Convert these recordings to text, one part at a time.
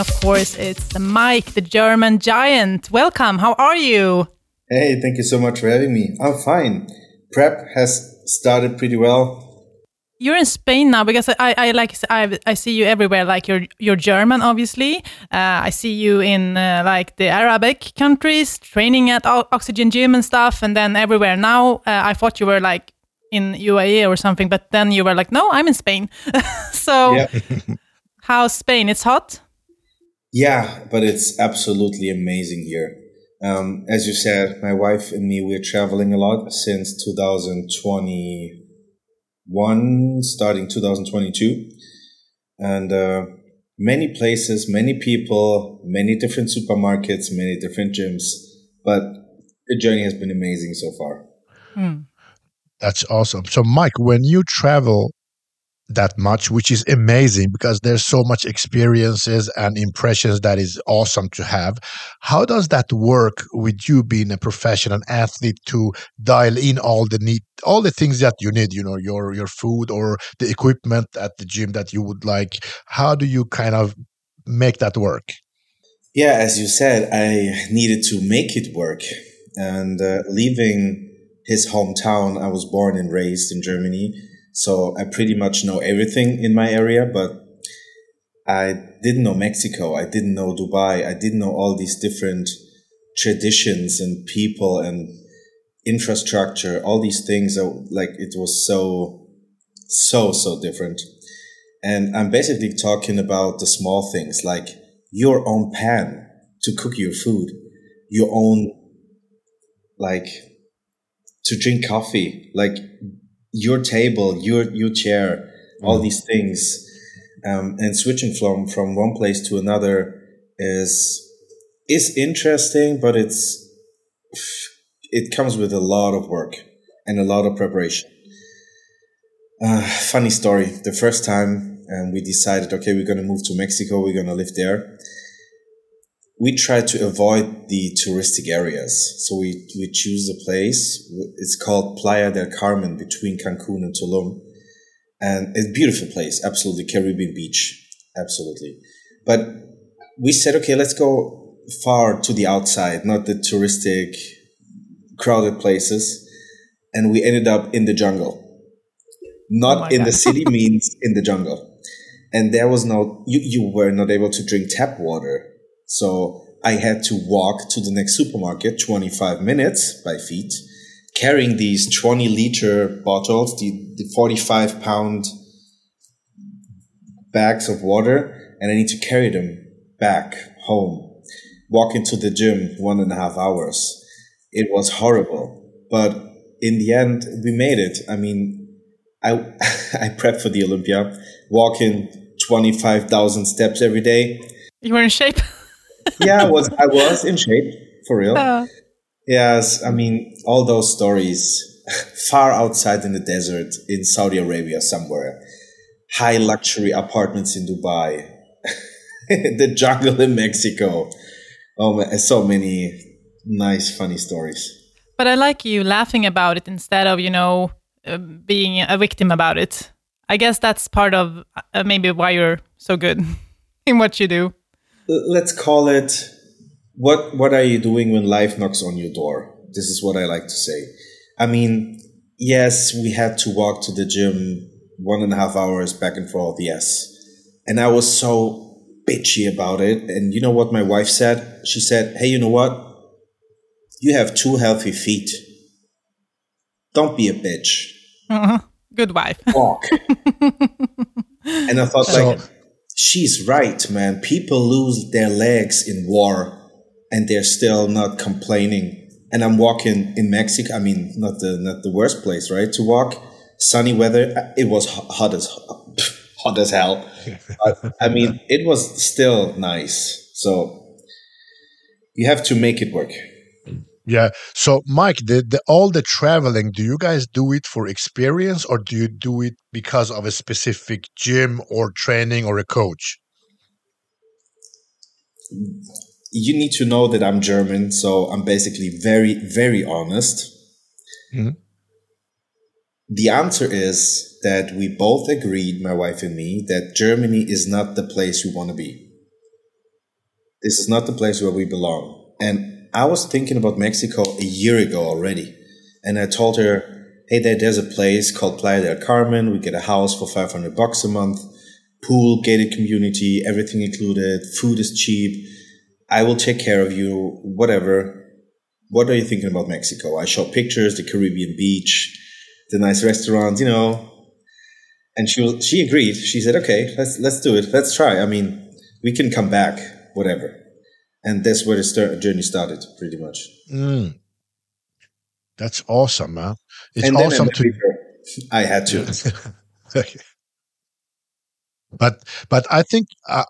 of course, it's Mike, the German giant. Welcome. How are you? Hey, thank you so much for having me. I'm fine. Prep has started pretty well. You're in Spain now because I, I like I, I see you everywhere. Like you're you're German, obviously. Uh, I see you in uh, like the Arabic countries, training at Oxygen Gym and stuff, and then everywhere. Now uh, I thought you were like in UAE or something, but then you were like, no, I'm in Spain. so, how's Spain? It's hot. Yeah, but it's absolutely amazing here. Um, as you said, my wife and me, we're traveling a lot since 2021, starting 2022. And uh, many places, many people, many different supermarkets, many different gyms. But the journey has been amazing so far. Hmm. That's awesome. So, Mike, when you travel that much, which is amazing because there's so much experiences and impressions that is awesome to have. How does that work with you being a professional athlete to dial in all the need, all the things that you need, you know, your your food or the equipment at the gym that you would like? How do you kind of make that work? Yeah, as you said, I needed to make it work, and uh, leaving his hometown. I was born and raised in Germany, so I pretty much know everything in my area, but I didn't know Mexico. I didn't know Dubai. I didn't know all these different traditions and people and infrastructure, all these things. Like it was so, so, so different. And I'm basically talking about the small things like your own pan to cook your food, your own like to drink coffee, like your table, your your chair, mm. all these things, um, and switching from from one place to another is is interesting, but it's it comes with a lot of work and a lot of preparation. Uh, funny story: the first time um, we decided, okay, we're going to move to Mexico, we're going to live there we try to avoid the touristic areas. So we, we choose a place. It's called Playa del Carmen between Cancun and Tulum. And it's a beautiful place. Absolutely. Caribbean beach. Absolutely. But we said, okay, let's go far to the outside, not the touristic crowded places. And we ended up in the jungle. Not oh in God. the city means in the jungle. And there was no, you, you were not able to drink tap water so I had to walk to the next supermarket 25 minutes by feet, carrying these 20 liter bottles, the, the 45 pound bags of water, and I need to carry them back home. Walk into the gym one and a half hours. It was horrible, but in the end, we made it. I mean, I I prepped for the Olympia, walking 25,000 steps every day. You were in shape. Yeah, I was I was in shape for real. Uh. Yes, I mean all those stories far outside in the desert in Saudi Arabia somewhere, high luxury apartments in Dubai, the jungle in Mexico. Oh man, so many nice funny stories. But I like you laughing about it instead of you know uh, being a victim about it. I guess that's part of uh, maybe why you're so good in what you do let's call it what what are you doing when life knocks on your door? This is what i like to say. I mean yes we had to walk to the gym one and a half hours back and forth yes. And i was so bitchy about it. And you know what my wife said? She said hey you know what? You have two healthy feet. Don't be a bitch. Uh-huh. good wife. Walk. And i thought so, like she's right, man. People lose their legs in war and they're still not complaining. And I'm walking in Mexico. I mean, not the not the worst place, right? To walk, sunny weather. Uh, it was hot as hot as hell. but, I mean, it was still nice. So you have to make it work. Yeah. So, Mike, the, the, all the traveling, do you guys do it for experience or do you do it because of a specific gym or training or a coach? You need to know that I'm German, so I'm basically very, very honest. Mm-hmm. The answer is that we both agreed, my wife and me, that Germany is not the place we want to be. This is not the place where we belong. And I was thinking about Mexico a year ago already. And I told her, hey, there, there's a place called Playa del Carmen. We get a house for 500 bucks a month, pool, gated community, everything included, food is cheap. I will take care of you, whatever. What are you thinking about Mexico? I show pictures, the Caribbean beach, the nice restaurants, you know. And she was, she agreed. She said, okay, let's, let's do it. Let's try. I mean, we can come back, whatever. And that's where the start, journey started, pretty much. Mm. That's awesome, man. It's and awesome to. I had to. but but I think I,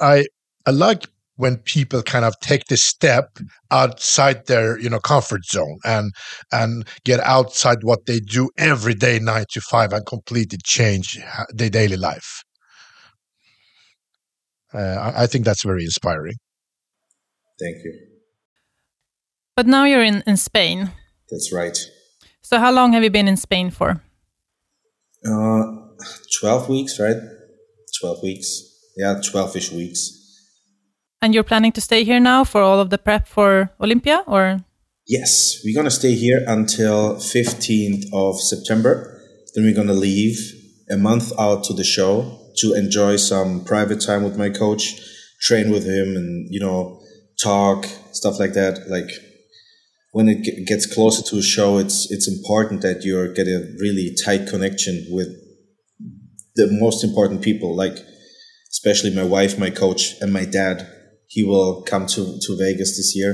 I I like when people kind of take the step outside their you know comfort zone and and get outside what they do every day nine to five and completely change their daily life uh, I, I think that's very inspiring thank you. But now you're in in spain. That's right. So how long have you been in spain for? Uh 12 weeks right? 12 weeks. Yeah 12ish weeks. And you're planning to stay here now for all of the prep for Olympia or? Yes, we're going to stay here until 15th of September. Then we're going to leave a month out to the show to enjoy some private time with my coach, train with him and, you know, talk, stuff like that. Like when it gets closer to a show, it's, it's important that you get a really tight connection with the most important people, like especially my wife, my coach, and my dad he will come to, to Vegas this year.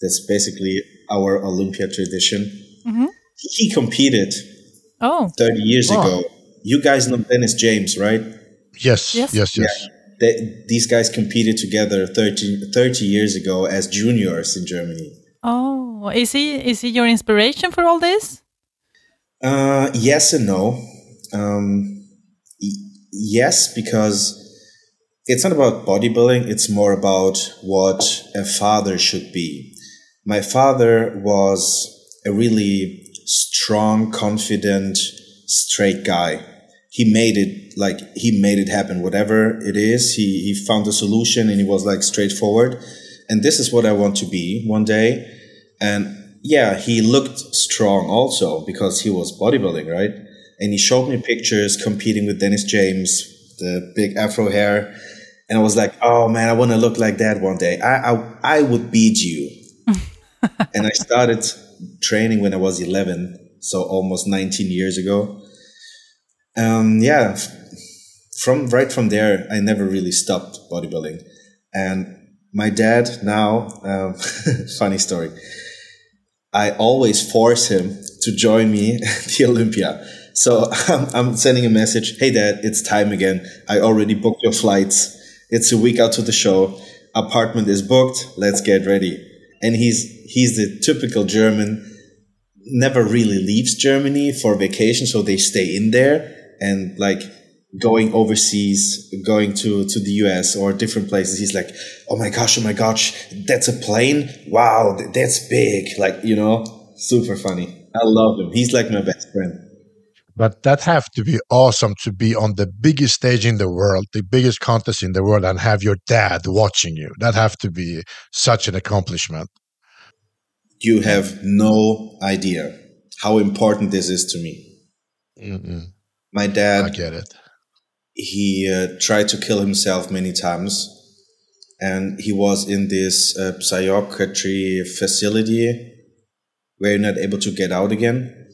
That's basically our Olympia tradition. Mm-hmm. He competed oh. 30 years oh. ago. You guys know Dennis James, right? Yes, yes, yes. yes. Yeah. They, these guys competed together 30, 30 years ago as juniors in Germany. Oh, is he is he your inspiration for all this? Uh, yes and no. Um, yes, because it's not about bodybuilding, it's more about what a father should be. My father was a really strong, confident, straight guy. He made it like he made it happen. Whatever it is, he, he found a solution and he was like straightforward. And this is what I want to be one day. And yeah, he looked strong also because he was bodybuilding, right? And he showed me pictures competing with Dennis James, the big afro hair and I was like, oh man, I want to look like that one day. I I, I would beat you. and I started training when I was 11, so almost 19 years ago. Um, yeah, from right from there, I never really stopped bodybuilding. And my dad now, um, funny story. I always force him to join me at the Olympia. So I'm, I'm sending a message. Hey, dad, it's time again. I already booked your flights it's a week out to the show. Apartment is booked. Let's get ready. And he's he's the typical German. Never really leaves Germany for vacation, so they stay in there and like going overseas, going to to the US or different places. He's like, "Oh my gosh, oh my gosh, that's a plane! Wow, that's big!" Like you know, super funny. I love him. He's like my best friend. But that have to be awesome to be on the biggest stage in the world, the biggest contest in the world, and have your dad watching you. That have to be such an accomplishment. You have no idea how important this is to me. Mm-mm. My dad, I get it. He uh, tried to kill himself many times, and he was in this uh, psychiatry facility where you're not able to get out again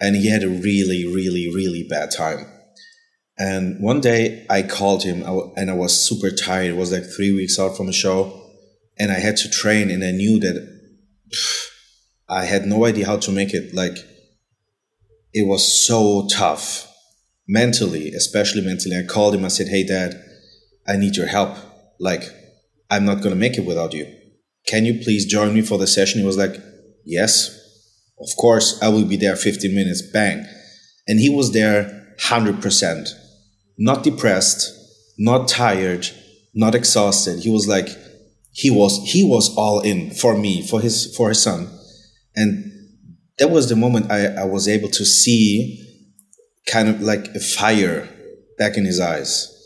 and he had a really, really, really bad time. And one day I called him and I was super tired. It was like three weeks out from a show and I had to train and I knew that pff, I had no idea how to make it. Like it was so tough mentally, especially mentally. I called him. I said, Hey dad, I need your help. Like I'm not going to make it without you. Can you please join me for the session? He was like, yes, of course, I will be there 15 minutes, bang. And he was there 100%. Not depressed, not tired, not exhausted. He was like, he was, he was all in for me, for his, for his son. And that was the moment I, I was able to see kind of like a fire back in his eyes.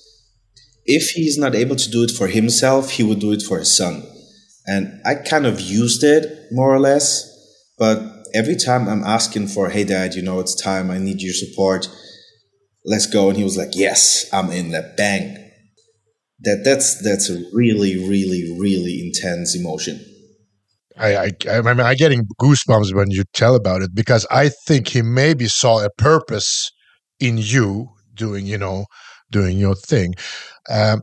if he's not able to do it for himself, he would do it for his son. And I kind of used it more or less, but every time I'm asking for, hey, dad, you know, it's time, I need your support, let's go. And he was like, yes, I'm in that bang. That that's that's a really, really, really intense emotion. I, I, I mean, I'm getting goosebumps when you tell about it because I think he maybe saw a purpose in you doing, you know, doing your thing. Um,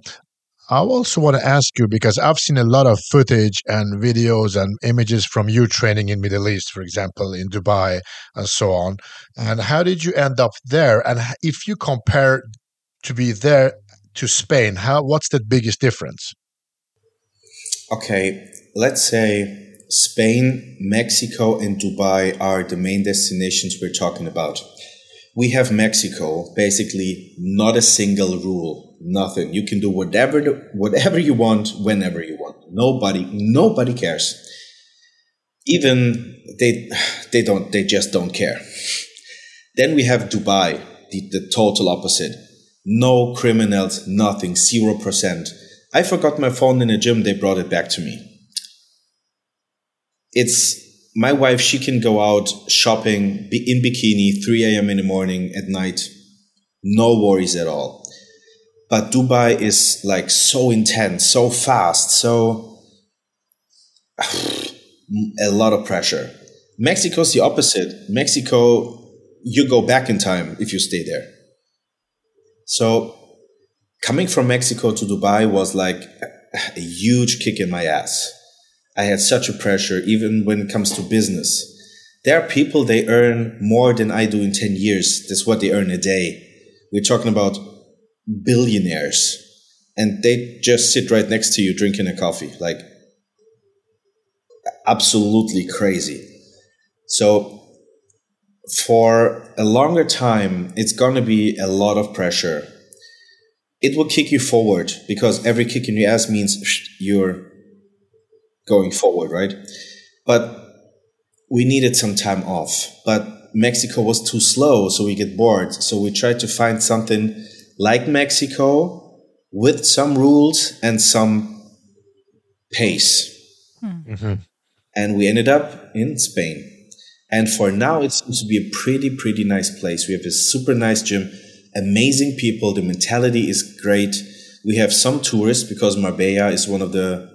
I also want to ask you because I've seen a lot of footage and videos and images from you training in Middle East, for example, in Dubai and so on. And how did you end up there? And if you compare to be there to Spain, how what's the biggest difference? Okay, let's say Spain, Mexico, and Dubai are the main destinations we're talking about. We have Mexico, basically not a single rule, nothing. You can do whatever whatever you want whenever you want. Nobody nobody cares. Even they they don't they just don't care. Then we have Dubai, the, the total opposite. No criminals, nothing, zero percent. I forgot my phone in the gym, they brought it back to me it's my wife, she can go out shopping in bikini 3 a.m. in the morning at night. No worries at all. But Dubai is like so intense, so fast, so a lot of pressure. Mexico's the opposite. Mexico, you go back in time if you stay there. So coming from Mexico to Dubai was like a huge kick in my ass I had such a pressure, even when it comes to business. There are people, they earn more than I do in 10 years. That's what they earn a day. We're talking about billionaires. And they just sit right next to you drinking a coffee. Like, absolutely crazy. So, for a longer time, it's going to be a lot of pressure. It will kick you forward because every kick in your ass means you're going forward, right? But we needed some time off. But Mexico was too slow, so we get bored. So we tried to find something like Mexico with some rules and some pace. Hmm. Mm-hmm. And we ended up in Spain. And for now, it seems to be a pretty, pretty nice place. We have a super nice gym, amazing people. The mentality is great. We have some tourists because Marbella is one of the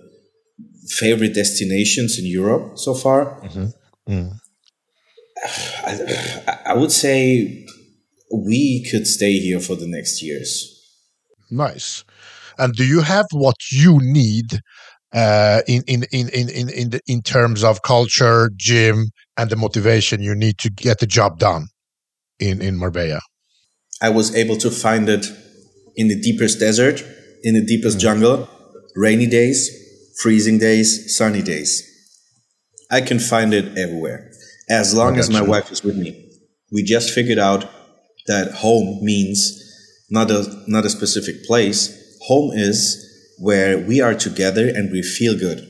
favorite destinations in Europe so far. Mm-hmm. Mm. I, I would say we could stay here for the next years. Nice. And do you have what you need uh, in in in in in in, the, in terms of culture, gym, and the motivation you need to get the job done in in Marbella? I was able to find it in the deepest desert, in the deepest mm. jungle, rainy days, freezing days, sunny days. I can find it everywhere. As long as my you. wife is with me. We just figured out that home means not a not a specific place. Home is where we are together and we feel good.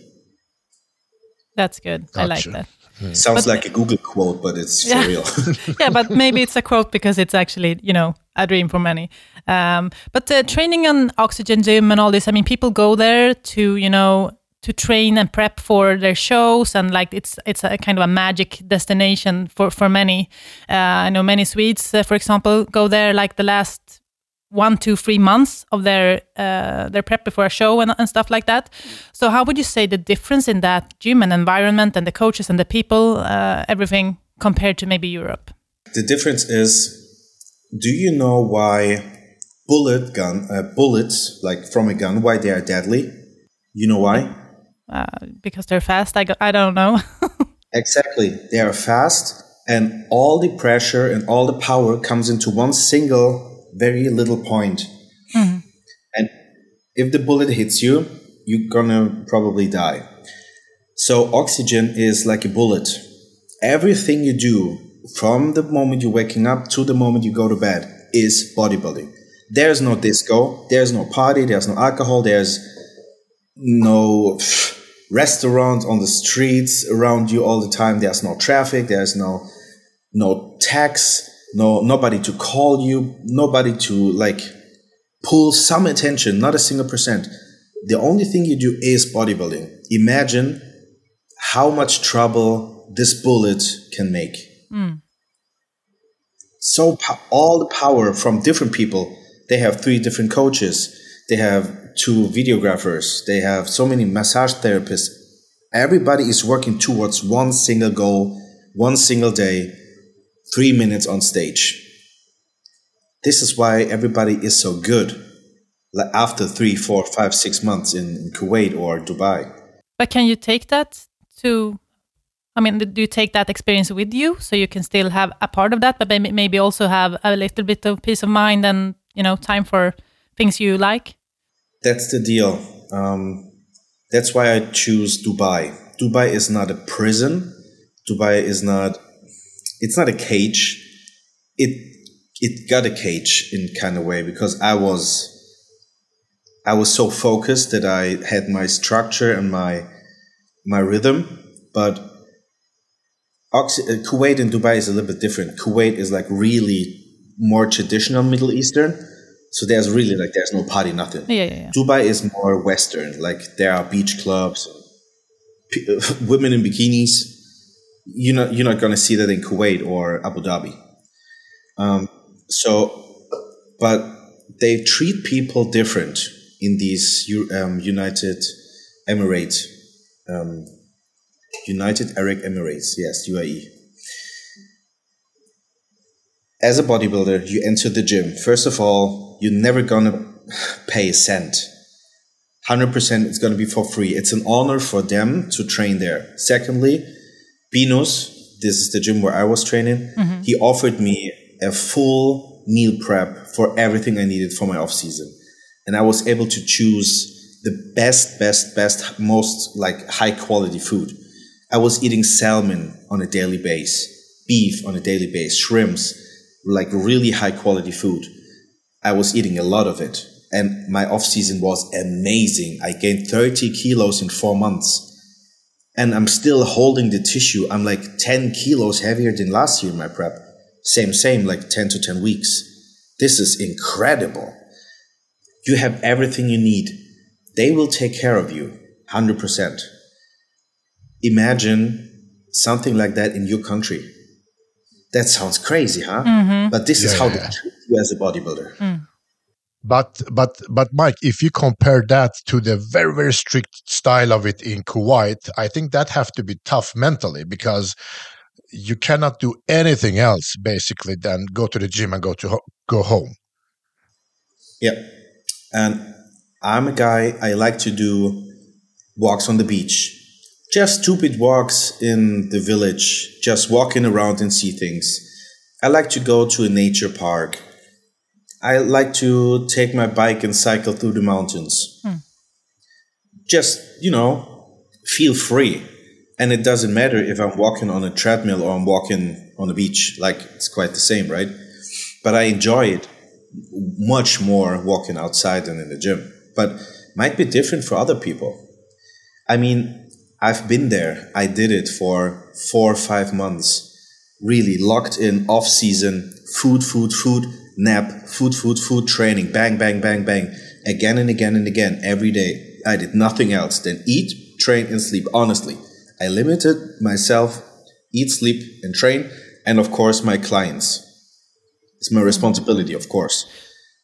That's good. Gotcha. I like that. Hmm. Sounds but, like a Google quote, but it's yeah. for real. yeah, but maybe it's a quote because it's actually, you know, a dream for many. Um, but uh, training on Oxygen Gym and all this, I mean, people go there to, you know, to train and prep for their shows and like it's it's a kind of a magic destination for for many uh, i know many swedes uh, for example go there like the last one two three months of their uh, their prep before a show and, and stuff like that so how would you say the difference in that gym and environment and the coaches and the people uh, everything compared to maybe europe the difference is do you know why bullet gun uh, bullets like from a gun why they are deadly you know why uh, because they're fast. I, go, I don't know. exactly. They are fast, and all the pressure and all the power comes into one single, very little point. Mm-hmm. And if the bullet hits you, you're gonna probably die. So, oxygen is like a bullet. Everything you do from the moment you're waking up to the moment you go to bed is bodybuilding. There's no disco, there's no party, there's no alcohol, there's no restaurants on the streets around you all the time. There's no traffic. There's no no tax. No nobody to call you. Nobody to like pull some attention, not a single percent. The only thing you do is bodybuilding. Imagine how much trouble this bullet can make. Mm. So all the power from different people. They have three different coaches. They have two videographers. They have so many massage therapists. Everybody is working towards one single goal, one single day, three minutes on stage. This is why everybody is so good like after three, four, five, six months in, in Kuwait or Dubai. But can you take that to I mean, do you take that experience with you so you can still have a part of that, but maybe also have a little bit of peace of mind and you know time for things you like? That's the deal. Um, that's why I choose Dubai. Dubai is not a prison. Dubai is not. It's not a cage. It it got a cage in kind of way because I was I was so focused that I had my structure and my my rhythm, but uh, Kuwait and Dubai is a little bit different. Kuwait is like really more traditional Middle Eastern, so there's really like there's no party, nothing. Yeah, yeah, yeah. Dubai is more Western. Like there are beach clubs, p- women in bikinis. You're not you're not gonna see that in Kuwait or Abu Dhabi. Um, so, but they treat people different in these um, United Emirates, um, United Arab Emirates, yes, UAE. As a bodybuilder, you enter the gym. First of all, you're never gonna pay a cent. 100% it's gonna be for free. It's an honor for them to train there. Secondly, Binus, this is the gym where I was training, mm-hmm. he offered me a full meal prep for everything I needed for my off season and I was able to choose the best, best, best, most like high quality food. I was eating salmon on a daily base, beef on a daily base, shrimps, like really high quality food. I was eating a lot of it. And my off season was amazing. I gained 30 kilos in four months. And I'm still holding the tissue. I'm like 10 kilos heavier than last year my prep. Same, same, like 10 to 10 weeks. This is incredible. You have everything you need. They will take care of you 100%. Imagine something like that in your country. That sounds crazy, huh? Mm-hmm. But this yeah, is how yeah. they treat you as a bodybuilder. Mm. But but but Mike, if you compare that to the very very strict style of it in Kuwait, I think that have to be tough mentally because you cannot do anything else basically than go to the gym and go to ho- go home. Yeah, and I'm a guy, I like to do walks on the beach. Just stupid walks in the village, just walking around and see things. I like to go to a nature park. I like to take my bike and cycle through the mountains. Hmm. Just, you know, feel free. And it doesn't matter if I'm walking on a treadmill or I'm walking on the beach. Like, it's quite the same, right? But I enjoy it much more walking outside than in the gym, but might be different for other people. I mean, I've been there. I did it for four or five months, really locked in off season, food, food, food, nap, food, food, food, training, bang, bang, bang, bang, again and again and again, every day. I did nothing else than eat, train, and sleep. Honestly, I limited myself, eat, sleep, and train, and of course, my clients. It's my responsibility, of course.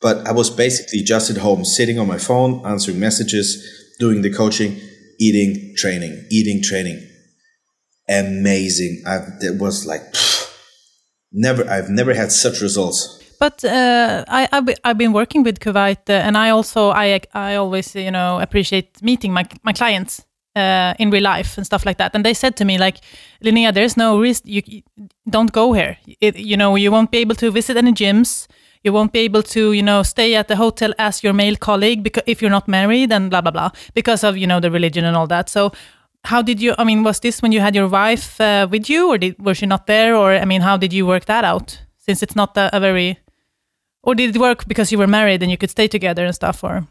But I was basically just at home, sitting on my phone, answering messages, doing the coaching, eating, training, eating, training. Amazing. I it was like pff, never. I've never had such results. But uh, I, I've, I've been working with Kuwait, uh, and I also I I always you know appreciate meeting my my clients uh, in real life and stuff like that. And they said to me, like, Linnea, there's no risk. You, you don't go here. It, you know, you won't be able to visit any gyms. You won't be able to, you know, stay at the hotel as your male colleague because if you're not married and blah blah blah because of you know the religion and all that. So, how did you? I mean, was this when you had your wife uh, with you, or did was she not there, or I mean, how did you work that out? Since it's not a, a very, or did it work because you were married and you could stay together and stuff, or?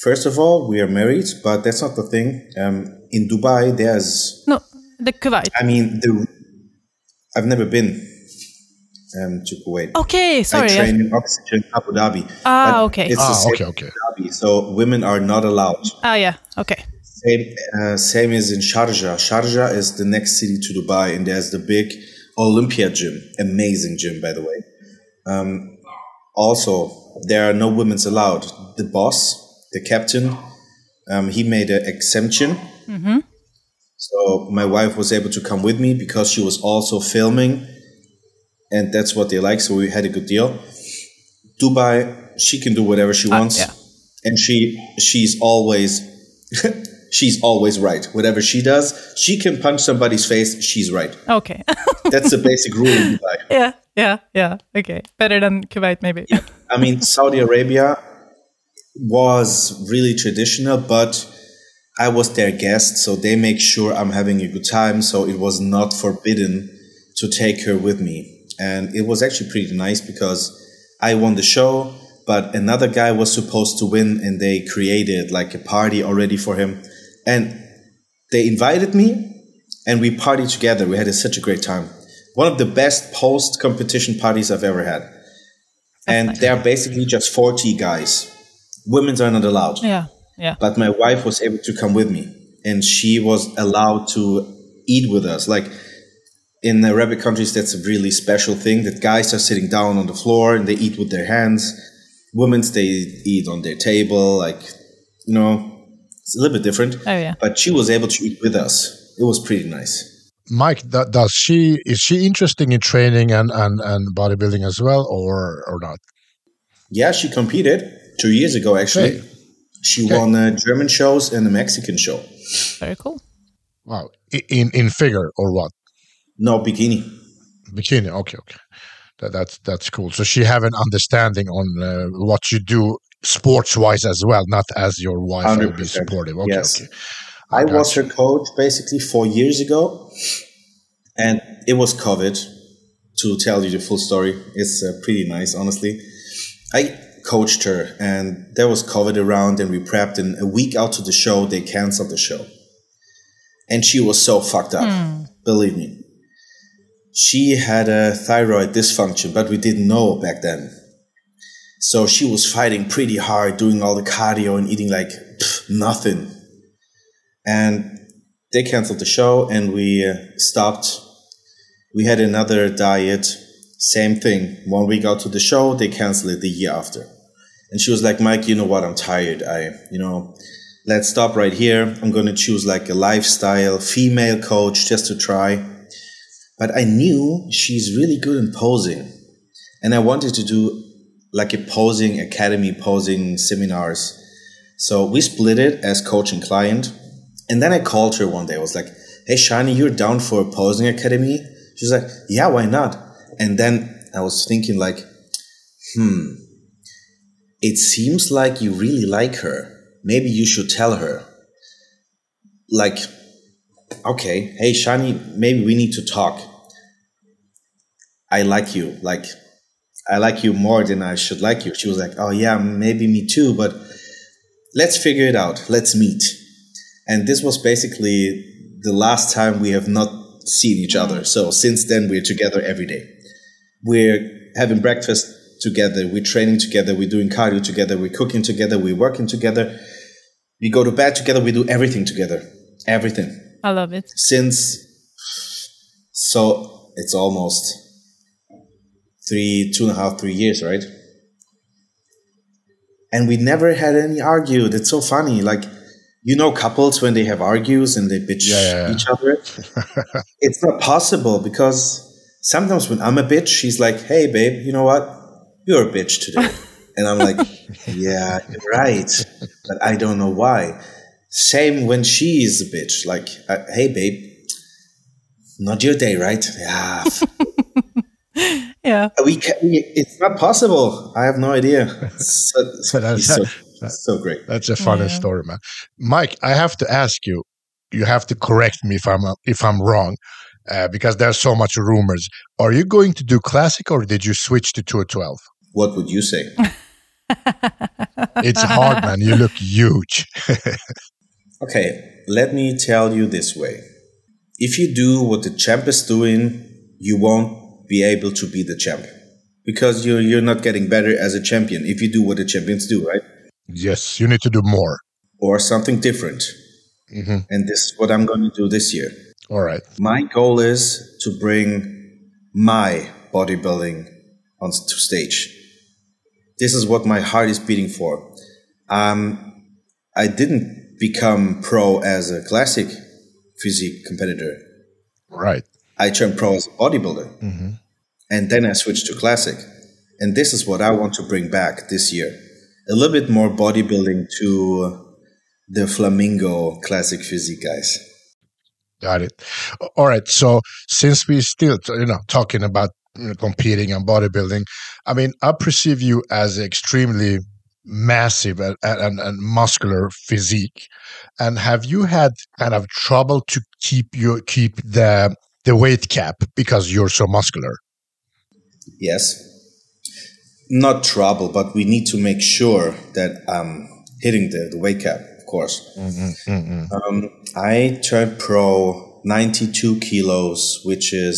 First of all, we are married, but that's not the thing. Um, in Dubai, there's no the Kuwait. I mean, the I've never been. um, to Kuwait. Okay, sorry. I train in Oxygen Abu Dhabi. Ah, okay. It's the Ah, same okay, okay. Abu Dhabi, so women are not allowed. Ah, yeah. Okay. Same, uh, same is in Sharjah. Sharjah is the next city to Dubai, and there's the big Olympia gym. Amazing gym, by the way. Um, also, there are no women's allowed. The boss, the captain, um, he made an exemption. So my wife was able to come with me because she was also filming, and that's what they like. So we had a good deal. Dubai, she can do whatever she wants, yeah. and she she's always she's always right. Whatever she does, she can punch somebody's face. She's right. Okay. That's the basic rule in Dubai. yeah, yeah, yeah. Okay. Better than Kuwait, maybe. I mean, Saudi Arabia was really traditional, but I was their guest, so they make sure I'm having a good time. So it was not forbidden to take her with me. And it was actually pretty nice because I won the show, but another guy was supposed to win, and they created like a party already for him. And they invited me, and we partied together. We had such a great time. One of the best post competition parties I've ever had and nice. they are basically just 40 guys. Women's are not allowed. Yeah, yeah. But my wife was able to come with me and she was allowed to eat with us. Like in Arabic countries, that's a really special thing that guys are sitting down on the floor and they eat with their hands. Women's, they eat on their table. Like, you know, it's a little bit different. Oh, yeah. But she was able to eat with us. It was pretty nice. Mike, that, does she is she interested in training and, and, and bodybuilding as well, or or not? Yeah, she competed two years ago, actually. Hey. She Okay. won uh, German shows and a Mexican show. Very cool. Wow, in in figure or what? No, bikini. Bikini. Okay, okay. That, that's that's cool. So she have an understanding on uh, what you do sports wise as well, not as your wife will be supportive. Okay, Yes. okay. I Gotcha. was her coach basically four years ago, and it was COVID. To tell you the full story, it's uh, pretty nice, honestly. I coached her, and there was COVID around, and we prepped. And a week out to the show, they canceled the show, and she was so fucked up. Believe me, she had a thyroid dysfunction, but we didn't know back then. So she was fighting pretty hard, doing all the cardio and eating like pff, nothing. And they canceled the show and we uh, stopped. We had another diet same thing. One week out to the show they canceled it the year after. And she was like mike you know what? I'm tired. I you know let's stop right here. I'm going to choose like a lifestyle female coach just to try. But i knew she's really good in posing. And i wanted to do like a posing academy posing seminars so we split it as coach and client and then I called her one day. I was like, "Hey, Shani, you're down for a posing academy?" She's like, "Yeah, why not?" And then I was thinking, like, "Hmm, it seems like you really like her. Maybe you should tell her." Like, okay, hey, Shani, maybe we need to talk. I like you. Like, I like you more than I should like you. She was like, "Oh yeah, maybe me too, but let's figure it out. Let's meet." And this was basically the last time we have not seen each mm-hmm. other. So since then, we're together every day. We're having breakfast together. We're training together. We're doing cardio together. We're cooking together. We're working together. We go to bed together. We do everything together. Everything. I love it. Since, so it's almost three, two and a half, three years, right? And we never had any argued. It's so funny. Like, you know couples when they have argues and they bitch Yeah, yeah, yeah. each other it's not possible because sometimes when i'm a bitch she's like hey babe you know what you're a bitch today and i'm like yeah you're right but i don't know why same when she is a bitch like uh, hey babe not your day right yeah Yeah. we, can, we it's not possible i have no idea so, So that's- he's so, so great That's a funny Yeah. story, man. Mike, I have to ask you. You have to correct me if I'm if I'm wrong, uh, because there's so much rumors. Are you going to do classic or did you switch to 212? what would you say It's hard, man. You look huge. Okay, let me tell you this way. If you do what the champ is doing, you won't be able to be the champ because you're you're not getting better as a champion if you do what the champions do, right? Yes, you need to do more or something different. Mm-hmm. And this is what I'm going to do this year. All right. My goal is to bring my bodybuilding on to stage. This is what my heart is beating for. Um, I didn't become pro as a classic physique competitor. Right. I turned pro as a bodybuilder. Mm-hmm. And then I switched to classic. And this is what I want to bring back this year. A little bit more bodybuilding to the Flamingo Classic Physique guys. Got it. All right. So since we're still, you know, talking about you know, competing and bodybuilding, I mean, I perceive you as extremely massive and, and, and, muscular physique. And have you had kind of trouble to keep your keep the the weight cap because you're so muscular? Yes. Not trouble, but we need to make sure that I'm hitting the, the weight cap of course. Mm-hmm, mm-hmm. Um, I turned pro 92 kilos, which is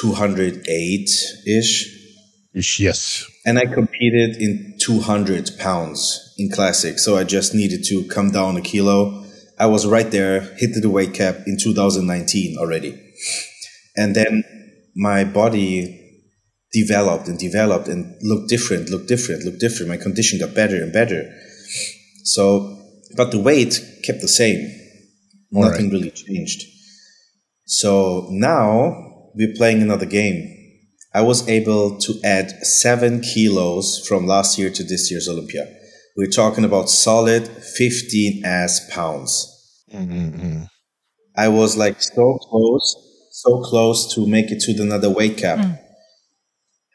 208 ish. Yes. And I competed in 200 pounds in classic. So I just needed to come down a kilo. I was right there, hit the weight cap in 2019 already. And then my body developed and developed and looked different, looked different, looked different. My condition got better and better. So but the weight kept the same. All Nothing right. really changed. So now we're playing another game. I was able to add seven kilos from last year to this year's Olympia. We're talking about solid 15 ass pounds. Mm-hmm. I was like so close, so close to make it to another weight cap. Mm.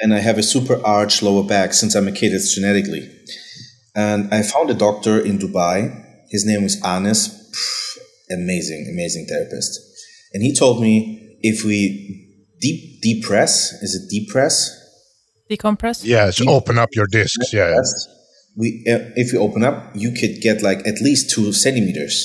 And I have a super arch lower back since I'm a kid, it's genetically. And I found a doctor in Dubai his name was Anis. amazing, amazing therapist. And he told me if we deep depress, is it depress? Decompress? Yes, deep open up your discs. Yeah. We, uh, if you open up, you could get like at least two centimeters.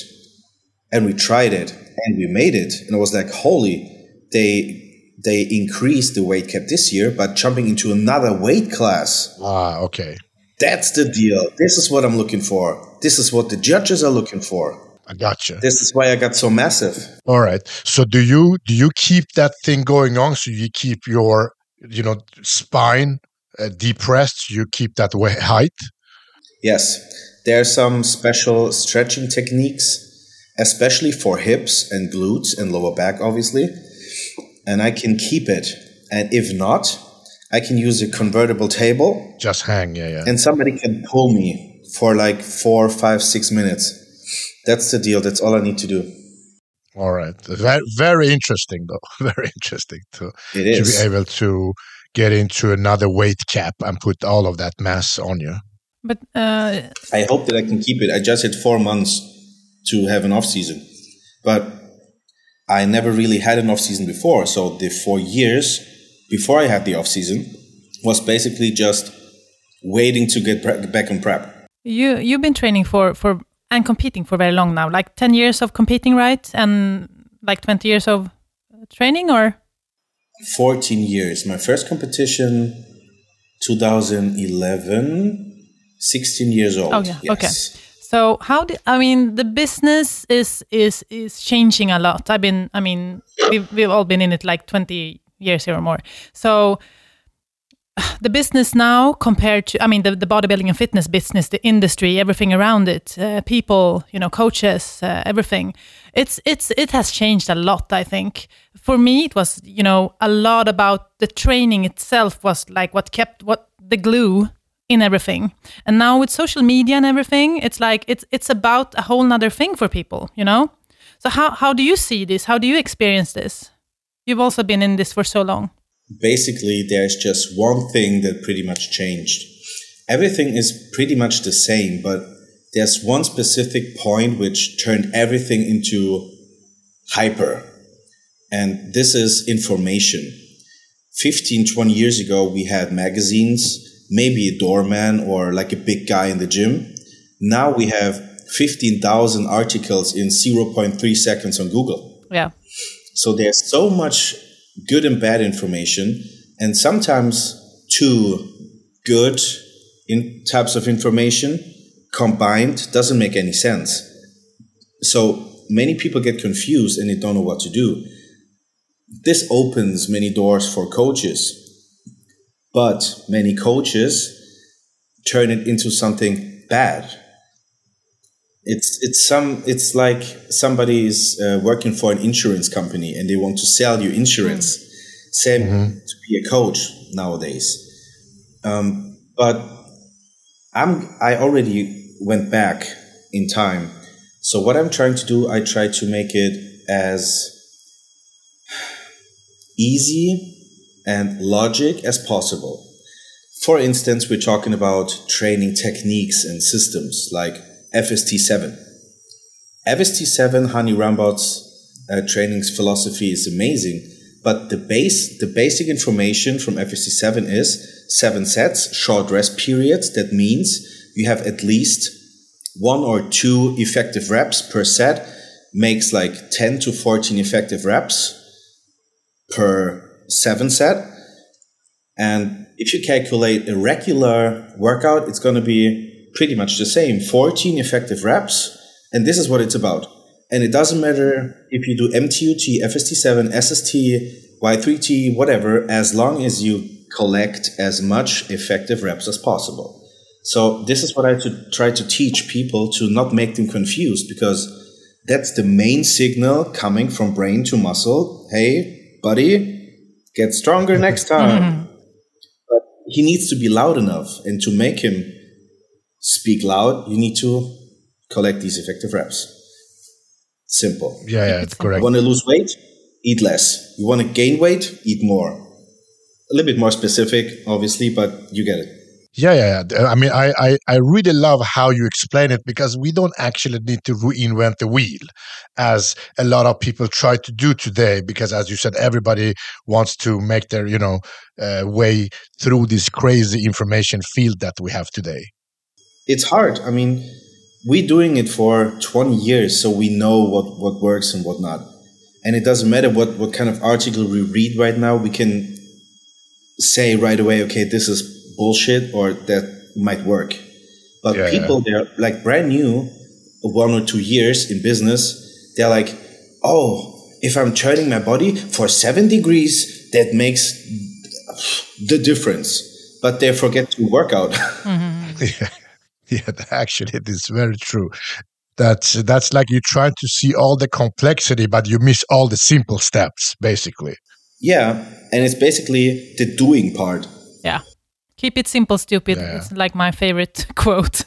And we tried it and we made it. And it was like, holy, they they increased the weight cap this year, but jumping into another weight class. Ah, okay. That's the deal. This is what I'm looking for. This is what the judges are looking for. I gotcha. This is why I got so massive. All right. So do you do you keep that thing going on? So you keep your you know spine uh, depressed. You keep that way height. Yes, there are some special stretching techniques, especially for hips and glutes and lower back, obviously. And I can keep it. And if not, I can use a convertible table. Just hang, yeah, yeah. And somebody can pull me for like four, five, six minutes. That's the deal. That's all I need to do. All right. Very, very interesting, though. Very interesting to, it is. to be able to get into another weight cap and put all of that mass on you. But uh, I hope that I can keep it. I just had four months to have an off season, but I never really had an off season before. So the four years before I had the off season was basically just waiting to get back on prep. You you've been training for for and competing for very long now, like ten years of competing, right? And like twenty years of training, or fourteen years. My first competition, 2011. 16 years old. Oh yeah. Yes. Okay. So how do I mean the business is is is changing a lot. I've been I mean we've we've all been in it like 20 years here or more. So the business now compared to i mean the, the bodybuilding and fitness business the industry everything around it uh, people you know coaches uh, everything it's it's it has changed a lot i think for me it was you know a lot about the training itself was like what kept what the glue in everything and now with social media and everything it's like it's it's about a whole nother thing for people you know so how how do you see this how do you experience this You've also been in this for so long. Basically, there's just one thing that pretty much changed. Everything is pretty much the same, but there's one specific point which turned everything into hyper. And this is information. 15, 20 years ago, we had magazines, maybe a doorman or like a big guy in the gym. Now we have 15,000 articles in 0.3 seconds on Google. Yeah. So there's so much good and bad information, and sometimes too good in types of information combined doesn't make any sense. So many people get confused and they don't know what to do. This opens many doors for coaches, but many coaches turn it into something bad. It's it's some it's like somebody is uh, working for an insurance company and they want to sell you insurance. Mm. Same mm-hmm. to be a coach nowadays. Um, but I'm I already went back in time. So what I'm trying to do, I try to make it as easy and logic as possible. For instance, we're talking about training techniques and systems like FST7. FST7, Hany Rambod's uh, training philosophy is amazing, but the base, the basic information from FST7 is seven sets, short rest periods. That means you have at least one or two effective reps per set, makes like 10 to 14 effective reps per seven set. And if you calculate a regular workout, it's going to be pretty much the same 14 effective reps. And this is what it's about. And it doesn't matter if you do MTUT, FST7, SST, Y3T, whatever, as long as you collect as much effective reps as possible. So this is what I to try to teach people to not make them confused because that's the main signal coming from brain to muscle. Hey, buddy, get stronger next time. Mm-hmm. But he needs to be loud enough, and to make him speak loud, you need to collect these effective reps. Simple. Yeah, yeah, it's correct. You want to lose weight? Eat less. You want to gain weight? Eat more a little bit more specific, obviously, but you get it. Yeah, yeah, yeah. I mean, I, I, I really love how you explain it because we don't actually need to reinvent the wheel as a lot of people try to do today. Because as you said, everybody wants to make their, you know, uh, way through this crazy information field that we have today. It's hard. I mean, we're doing it for 20 years, so we know what, what works and what not. And it doesn't matter what, what kind of article we read right now, we can say right away, okay, this is bullshit or that might work. But yeah, people, yeah. they're like brand new, one or two years in business, they're like, oh, if I'm turning my body for seven degrees, that makes the difference. But they forget to work out. Mm-hmm. yeah. yeah, actually, it is very true. That's that's like you try to see all the complexity, but you miss all the simple steps, basically. Yeah, and it's basically the doing part. Yeah. Keep it simple, stupid. Yeah. It's like my favorite quote,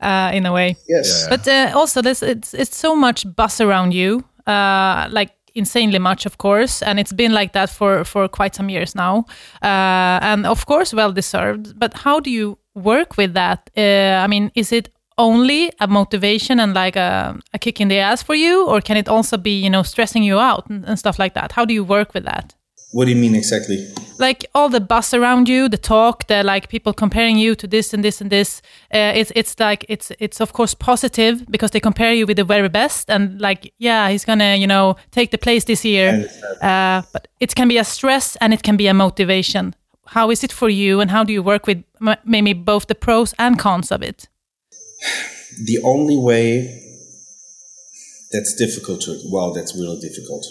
uh, in a way. Yes. Yeah. But uh, also, this it's it's so much buzz around you, uh, like insanely much, of course, and it's been like that for for quite some years now, uh, and of course, well deserved. But how do you work with that? Uh, I mean, is it only a motivation and like a, a kick in the ass for you, or can it also be you know stressing you out and, and stuff like that? How do you work with that? What do you mean exactly? Like all the buzz around you, the talk, the like people comparing you to this and this and this. Uh, it's it's like it's it's of course positive because they compare you with the very best and like yeah he's gonna you know take the place this year. Uh, but it can be a stress and it can be a motivation. How is it for you and how do you work with maybe both the pros and cons of it? The only way that's difficult to well that's really difficult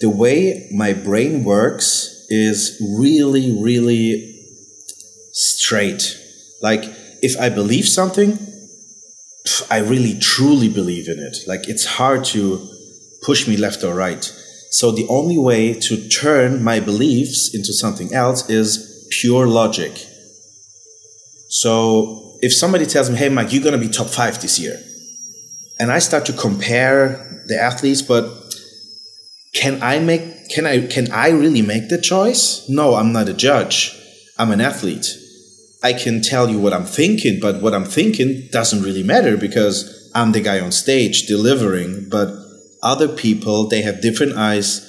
the way my brain works is really, really straight. Like, if I believe something, I really truly believe in it. Like, it's hard to push me left or right. So, the only way to turn my beliefs into something else is pure logic. So, if somebody tells me, hey, Mike, you're going to be top five this year, and I start to compare the athletes, but can I make can I can I really make the choice? No, I'm not a judge. I'm an athlete. I can tell you what I'm thinking, but what I'm thinking doesn't really matter because I'm the guy on stage delivering, but other people they have different eyes,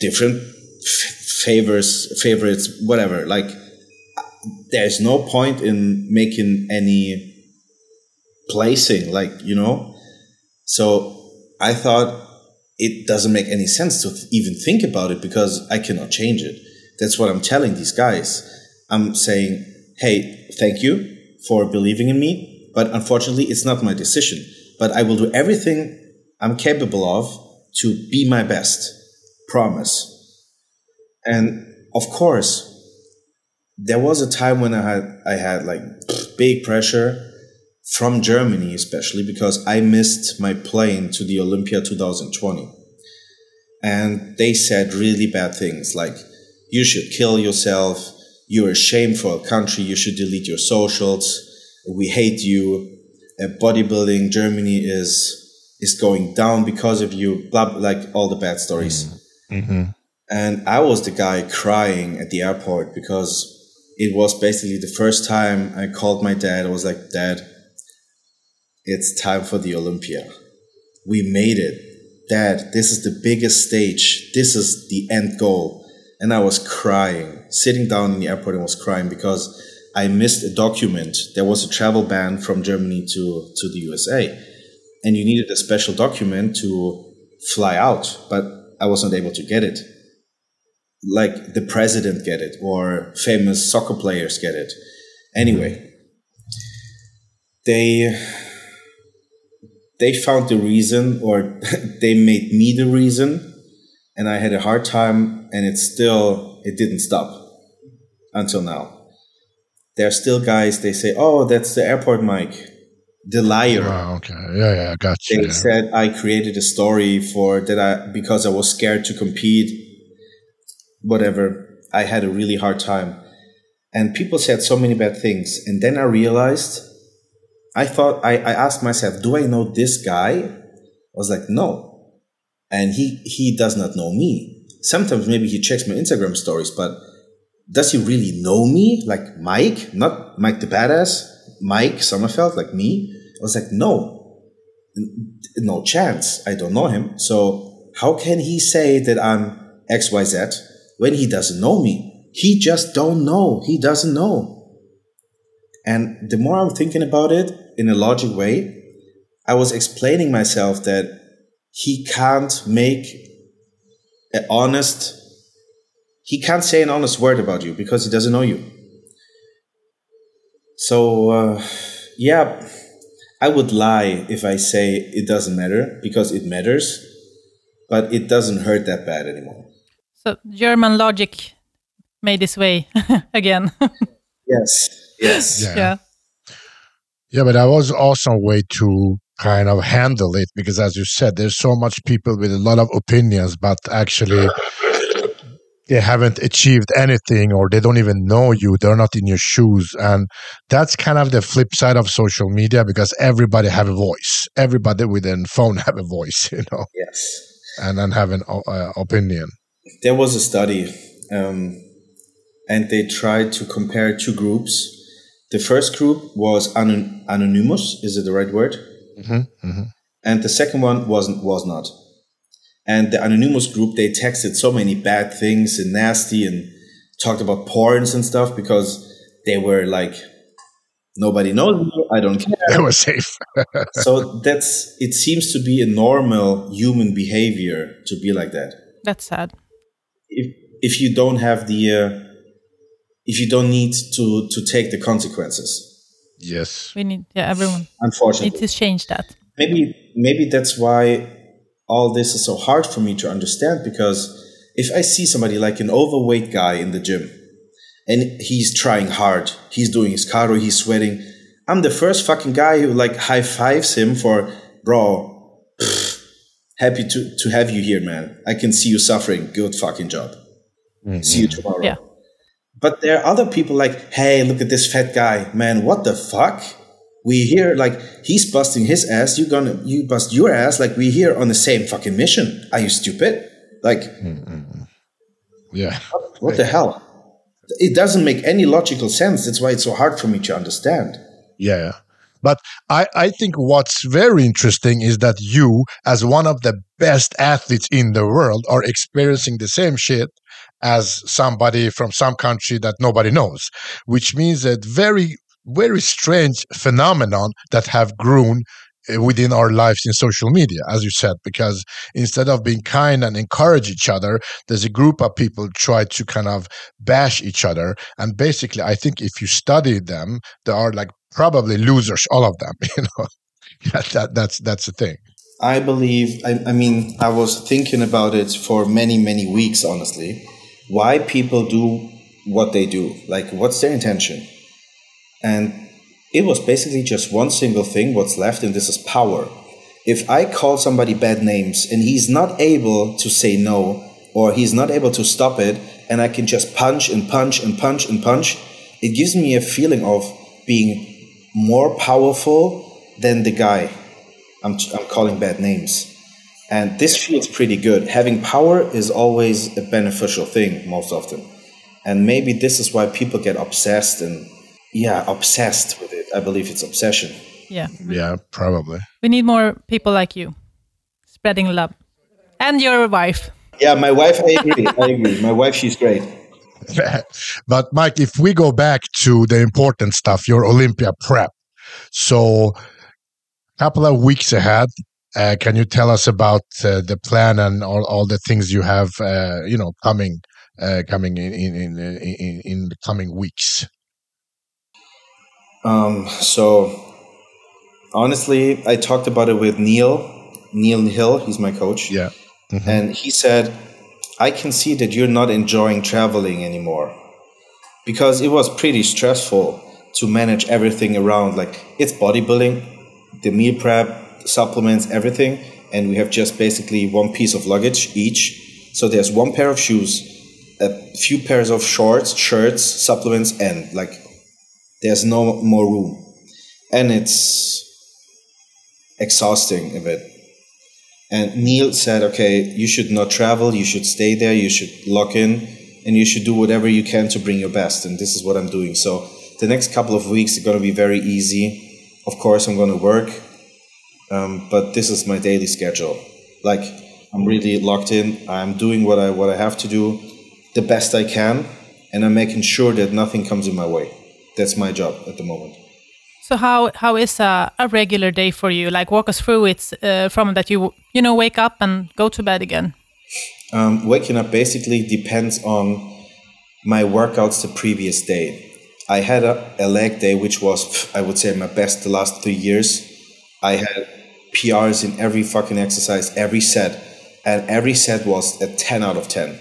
different f- favors, favorites, whatever. Like there's no point in making any placing like, you know. So I thought it doesn't make any sense to th- even think about it because I cannot change it. That's what I'm telling these guys. I'm saying, hey, thank you for believing in me, but unfortunately, it's not my decision. But I will do everything I'm capable of to be my best. Promise. And of course, there was a time when I had I had like big pressure from Germany, especially because I missed my plane to the Olympia 2020. And they said really bad things like, you should kill yourself, you're a shame for a country, you should delete your socials, we hate you, uh, bodybuilding Germany is is going down because of you, blah, blah like all the bad stories. Mm-hmm. And I was the guy crying at the airport because it was basically the first time I called my dad. I was like, Dad, it's time for the Olympia. We made it. Dad, this is the biggest stage. This is the end goal. And I was crying, sitting down in the airport and was crying because I missed a document. There was a travel ban from Germany to, to the USA. And you needed a special document to fly out, but I wasn't able to get it like the president get it or famous soccer players get it. Anyway, they they found the reason or they made me the reason and I had a hard time and it still it didn't stop until now. There are still guys they say, "Oh, that's the airport mic." The liar. Oh, okay. Yeah, yeah, I got you. They yeah. said I created a story for that I because I was scared to compete whatever. I had a really hard time. And people said so many bad things. And then I realized, I thought, I, I asked myself, do I know this guy? I was like, no. And he, he does not know me. Sometimes maybe he checks my Instagram stories, but does he really know me? Like Mike, not Mike the Badass, Mike Sommerfeld, like me? I was like, no, no chance. I don't know him. So how can he say that I'm XYZ? when he doesn't know me. He just don't know. He doesn't know. And the more I'm thinking about it in a logic way, I was explaining myself that he can't make an honest he can't say an honest word about you because he doesn't know you. So uh, yeah, I would lie if I say it doesn't matter because it matters, but it doesn't hurt that bad anymore. So German logic made its way again. yes. Yes. Yeah. yeah. Yeah, but that was also a way to kind of handle it because as you said, there's so much people with a lot of opinions, but actually they haven't achieved anything or they don't even know you. They're not in your shoes. And that's kind of the flip side of social media because everybody have a voice. Everybody with a phone have a voice you know yes. and then have an uh, opinion. There was a study, um, and they tried to compare two groups. The first group was anon- anonymous. Is it the right word? Mm-hmm, mm-hmm. And the second one wasn't was not. And the anonymous group they texted so many bad things and nasty and talked about porns and stuff because they were like nobody knows me i don't care they were safe so that's it seems to be a normal human behavior to be like that that's sad if if you don't have the uh, if you don't need to to take the consequences. Yes, we need yeah everyone. Unfortunately, need to change that. Maybe maybe that's why all this is so hard for me to understand because if I see somebody like an overweight guy in the gym and he's trying hard, he's doing his cardio, he's sweating. I'm the first fucking guy who like high fives him for bro. Pfft, happy to, to have you here, man. I can see you suffering. Good fucking job. Mm-hmm. See you tomorrow. Yeah. But there are other people like, hey, look at this fat guy. Man, what the fuck? We here like he's busting his ass. You gonna you bust your ass like we here on the same fucking mission. Are you stupid? Like mm-hmm. Yeah. What, what the hell? It doesn't make any logical sense. That's why it's so hard for me to understand. Yeah. But I, I think what's very interesting is that you, as one of the best athletes in the world, are experiencing the same shit as somebody from some country that nobody knows, which means that very, very strange phenomenon that have grown uh, within our lives in social media, as you said, because instead of being kind and encourage each other, there's a group of people try to kind of bash each other. And basically, I think if you study them, there are like probably losers, all of them. You know, that, that that's that's the thing. I believe. I, I mean, I was thinking about it for many many weeks, honestly. Why people do what they do? Like, what's their intention? And it was basically just one single thing. What's left, and this is power. If I call somebody bad names and he's not able to say no, or he's not able to stop it, and I can just punch and punch and punch and punch, it gives me a feeling of being more powerful than the guy I'm, I'm calling bad names. And this feels pretty good. Having power is always a beneficial thing, most often. And maybe this is why people get obsessed and, yeah, obsessed with it. I believe it's obsession. Yeah. Yeah, probably. We need more people like you spreading love. And your wife. Yeah, my wife, I agree. I agree. My wife, she's great. but Mike, if we go back to the important stuff, your Olympia prep. So, a couple of weeks ahead, uh, can you tell us about uh, the plan and all, all the things you have, uh, you know, coming uh, coming in in, in in in the coming weeks? Um, so, honestly, I talked about it with Neil, Neil Hill. He's my coach. Yeah, mm-hmm. and he said, "I can see that you're not enjoying traveling anymore because it was pretty stressful to manage everything around. Like it's bodybuilding, the meal prep." supplements, everything, and we have just basically one piece of luggage each. So there's one pair of shoes, a few pairs of shorts, shirts, supplements, and like there's no more room. And it's exhausting a bit. And Neil said, okay, you should not travel, you should stay there, you should lock in, and you should do whatever you can to bring your best. And this is what I'm doing. So the next couple of weeks are going to be very easy. Of course, I'm going to work um, but this is my daily schedule. Like I'm really locked in. I'm doing what I what I have to do, the best I can, and I'm making sure that nothing comes in my way. That's my job at the moment. So how how is a, a regular day for you? Like walk us through it uh, from that you you know wake up and go to bed again. Um, waking up basically depends on my workouts the previous day. I had a, a leg day which was I would say my best the last three years. I had PRs in every fucking exercise, every set, and every set was a 10 out of 10.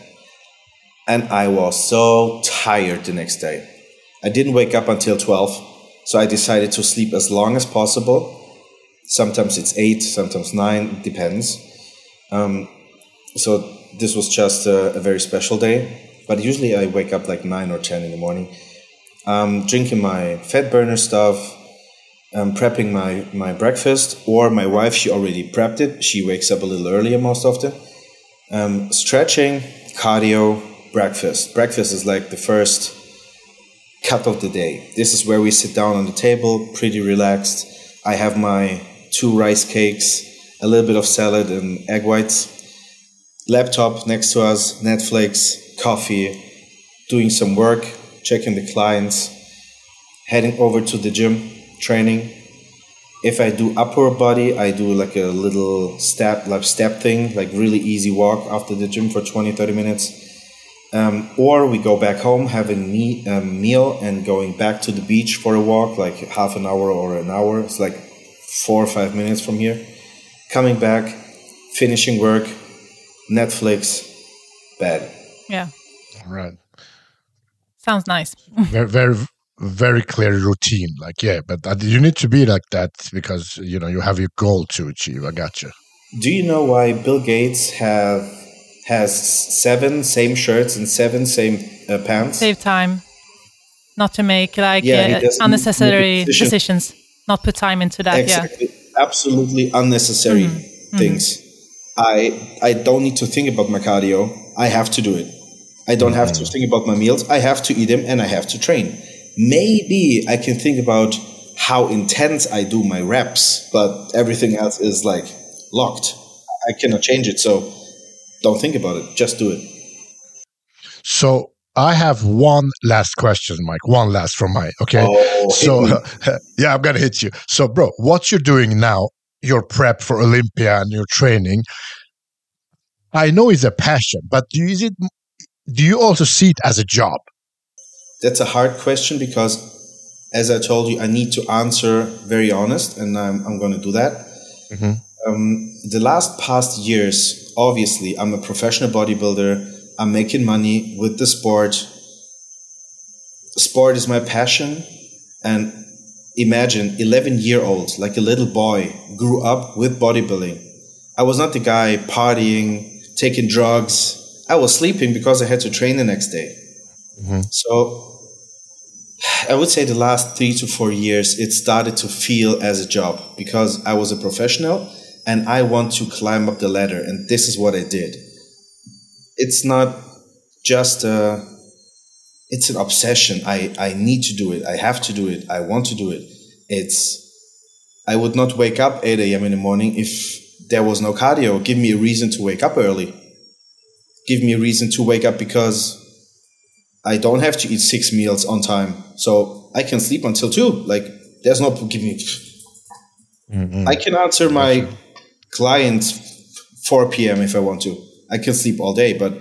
And I was so tired the next day. I didn't wake up until 12, so I decided to sleep as long as possible. Sometimes it's 8, sometimes 9, depends. Um, so this was just a, a, very special day. But usually I wake up like 9 or 10 in the morning. Um, drinking my fat burner stuff, um, prepping my, my breakfast, or my wife, she already prepped it. She wakes up a little earlier most often. Um, stretching, cardio, breakfast. Breakfast is like the first cut of the day. This is where we sit down on the table, pretty relaxed. I have my two rice cakes, a little bit of salad and egg whites, laptop next to us, Netflix, coffee, doing some work, checking the clients, heading over to the gym training. If I do upper body, I do like a little step, like step thing, like really easy walk after the gym for 20, 30 minutes. Um, or we go back home, having me, a um, meal, and going back to the beach for a walk, like half an hour or an hour. It's like four or five minutes from here. Coming back, finishing work, Netflix, bed. Yeah. Right. Sounds nice. very, very, very clear routine like yeah but you need to be like that because you know you have your goal to achieve i got you do you know why bill gates have has seven same shirts and seven same uh, pants save time not to make like yeah, uh, unnecessary decisions. decisions. not put time into that exactly. yeah absolutely unnecessary mm-hmm. things mm-hmm. i i don't need to think about my cardio i have to do it i don't mm-hmm. have to mm-hmm. think about my meals i have to eat them and i have to train maybe I can think about how intense I do my reps, but everything else is like locked. I cannot change it. So don't think about it. Just do it. So I have one last question, Mike. One last from my okay. Oh, so yeah, I'm gonna hit you. So, bro, what you're doing now your prep for Olympia and your training. I know it's a passion, but do you, is it, do you also see it as a job? That's a hard question because, as I told you, I need to answer very honest, and I'm, I'm going to do that. Mm-hmm. Um, the last past years, obviously, I'm a professional bodybuilder. I'm making money with the sport. Sport is my passion, and imagine 11 year old, like a little boy, grew up with bodybuilding. I was not the guy partying, taking drugs. I was sleeping because I had to train the next day. Mm-hmm. So I would say the last three to four years, it started to feel as a job because I was a professional and I want to climb up the ladder. And this is what I did. It's not just a, it's an obsession. I, I need to do it. I have to do it. I want to do it. It's, I would not wake up 8 a.m. in the morning if there was no cardio. Give me a reason to wake up early. Give me a reason to wake up because I don't have to eat six meals on time. So I can sleep until two. Like there's no give me. Mm-hmm. I can answer my clients 4 p.m. if I want to. I can sleep all day, but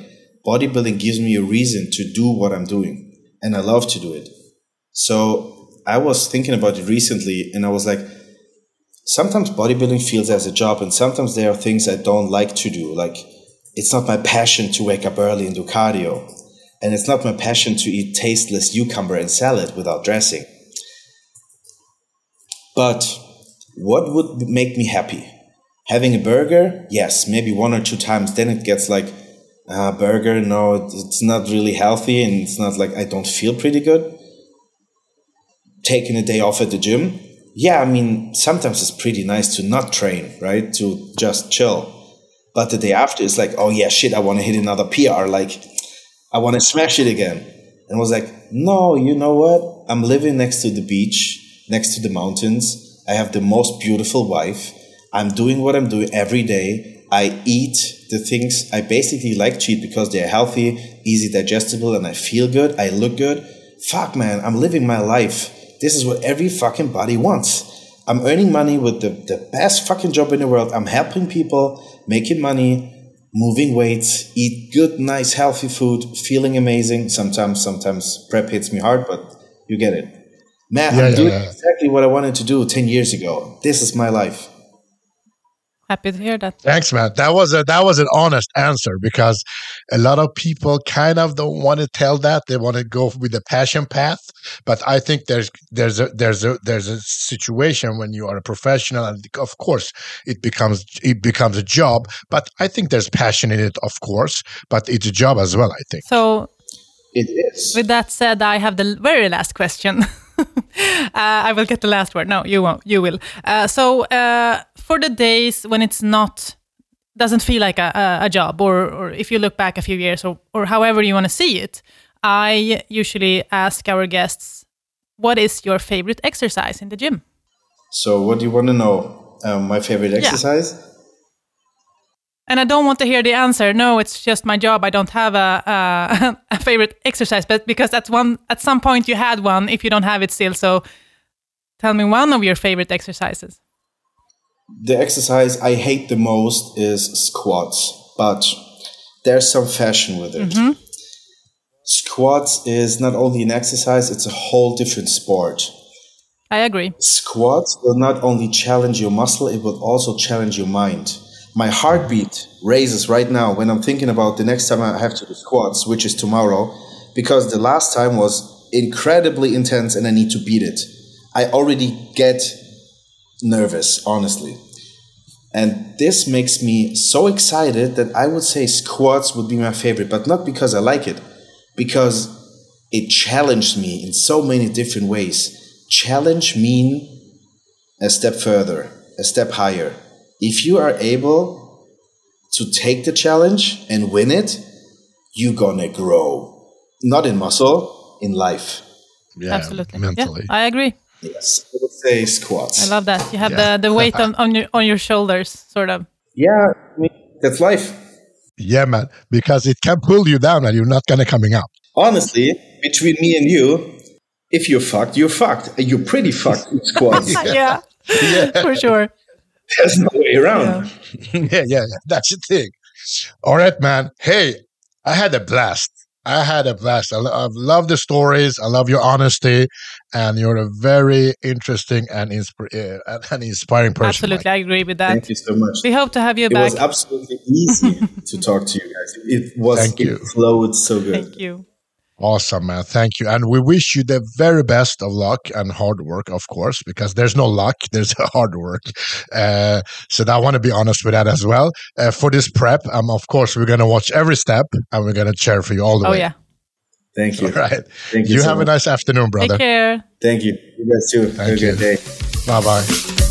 bodybuilding gives me a reason to do what I'm doing. And I love to do it. So I was thinking about it recently and I was like, sometimes bodybuilding feels as a job and sometimes there are things I don't like to do. Like it's not my passion to wake up early and do cardio. And it's not my passion to eat tasteless cucumber and salad without dressing. But what would make me happy? Having a burger? Yes, maybe one or two times. Then it gets like, uh, burger, no, it's not really healthy and it's not like I don't feel pretty good. Taking a day off at the gym? Yeah, I mean, sometimes it's pretty nice to not train, right? To just chill. But the day after, it's like, oh yeah, shit, I want to hit another PR. Like, I want to smash it again. And I was like, no, you know what? I'm living next to the beach, next to the mountains. I have the most beautiful wife. I'm doing what I'm doing every day. I eat the things I basically like to eat because they're healthy, easy digestible, and I feel good. I look good. Fuck, man, I'm living my life. This is what every fucking body wants. I'm earning money with the, the best fucking job in the world. I'm helping people, making money, moving weights, eat good, nice, healthy food, feeling amazing. Sometimes, sometimes prep hits me hard, but you get it. Man, yeah, I'm yeah, doing yeah. exactly what I wanted to do 10 years ago. This is my life. Happy to hear that. Thanks, man. That was a that was an honest answer because a lot of people kind of don't want to tell that they want to go with the passion path. But I think there's there's a there's a there's a situation when you are a professional, and of course it becomes it becomes a job. But I think there's passion in it, of course. But it's a job as well. I think so. It is. With that said, I have the very last question. uh, I will get the last word. No, you won't. You will. Uh, so uh, for the days when it's not doesn't feel like a, a job, or or if you look back a few years, or or however you want to see it, I usually ask our guests, "What is your favorite exercise in the gym?" So, what do you want to know? Um, my favorite exercise. Yeah. And I don't want to hear the answer. No, it's just my job. I don't have a, a, a favorite exercise, but because at one at some point you had one. If you don't have it still, so tell me one of your favorite exercises. The exercise I hate the most is squats, but there's some fashion with it. Mm-hmm. Squats is not only an exercise; it's a whole different sport. I agree. Squats will not only challenge your muscle; it will also challenge your mind my heartbeat raises right now when I'm thinking about the next time I have to do squats, which is tomorrow, because the last time was incredibly intense and I need to beat it. I already get nervous, honestly. And this makes me so excited that I would say squats would be my favorite, but not because I like it, because it challenged me in so many different ways. Challenge mean a step further, a step higher if you are able to take the challenge and win it, you're gonna grow. Not in muscle, in life. Yeah, absolutely. Mentally. Yeah, I agree. Yes, I would say squats. I love that. You have yeah. the, the weight on, on your on your shoulders, sort of. Yeah, I mean, that's life. Yeah, man, because it can pull you down and you're not gonna coming up. Honestly, between me and you, if you're fucked, you're fucked. You're pretty fucked in squats. yeah. yeah, for sure. There's no way around. Yeah. yeah, yeah, yeah. That's the thing. All right, man. Hey, I had a blast. I had a blast. I, I love the stories. I love your honesty, and you're a very interesting and, insp- uh, and inspiring person. Absolutely, I agree with that. Thank you so much. We hope to have you It back. It was absolutely easy to talk to you guys. It was Thank it you. flowed so good. Thank you. Awesome, man. Thank you. And we wish you the very best of luck and hard work, of course, because there's no luck, there's hard work. Uh, so I want to be honest with that as well. Uh, for this prep, um, of course, we're going to watch every step and we're going to cheer for you all the Oh way. Oh, yeah. Thank you. All right. Thank you. You so have a nice afternoon, brother. Take care. Thank you. You guys too. Have a good day. Bye bye.